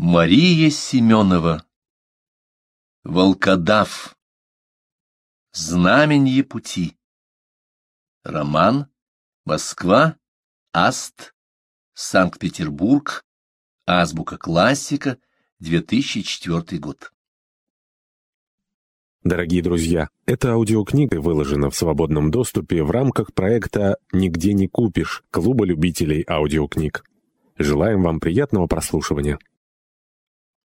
Мария Семенова. Волкодав. Знаменье пути. Роман. Москва. Аст. Санкт-Петербург. Азбука классика. 2004 год. Дорогие друзья, эта аудиокнига выложена в свободном доступе в рамках проекта «Нигде не купишь» Клуба любителей аудиокниг. Желаем вам приятного прослушивания.